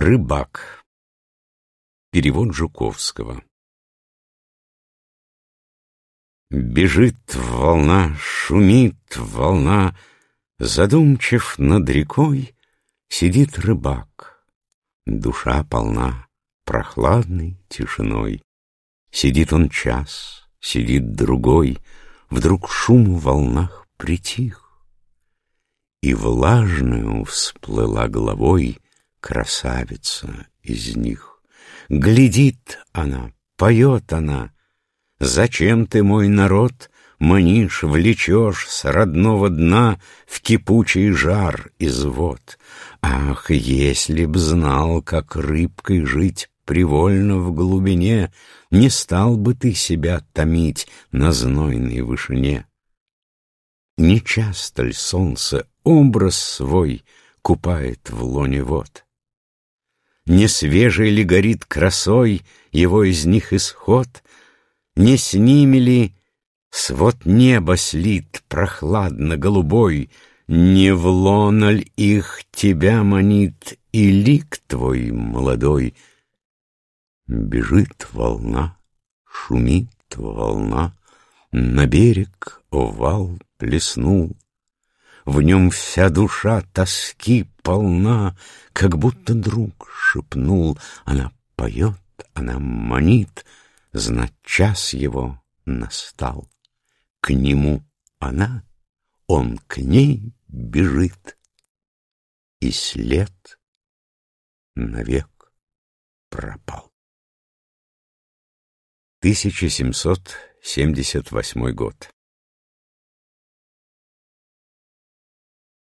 Рыбак. Перевод Жуковского. Бежит волна, шумит волна, Задумчив над рекой Сидит рыбак. Душа полна прохладной тишиной. Сидит он час, сидит другой, Вдруг шум в волнах притих. И влажную всплыла головой Красавица из них. Глядит она, поет она, Зачем ты, мой народ, Манишь, влечешь с родного дна В кипучий жар извод? Ах, если б знал, как рыбкой жить Привольно в глубине, Не стал бы ты себя томить На знойной вышине. Не часто ль солнце образ свой Купает в лоне вод? Не свежий ли горит красой Его из них исход — не с ними ли свод неба слит прохладно-голубой, Не в лональ их тебя манит и лик твой молодой? Бежит волна, шумит волна, На берег овал плеснул. В нем вся душа тоски полна, Как будто друг шепнул. Она поет, она манит — Знать час его настал. К нему она, он к ней бежит, И след навек пропал. 1778 год.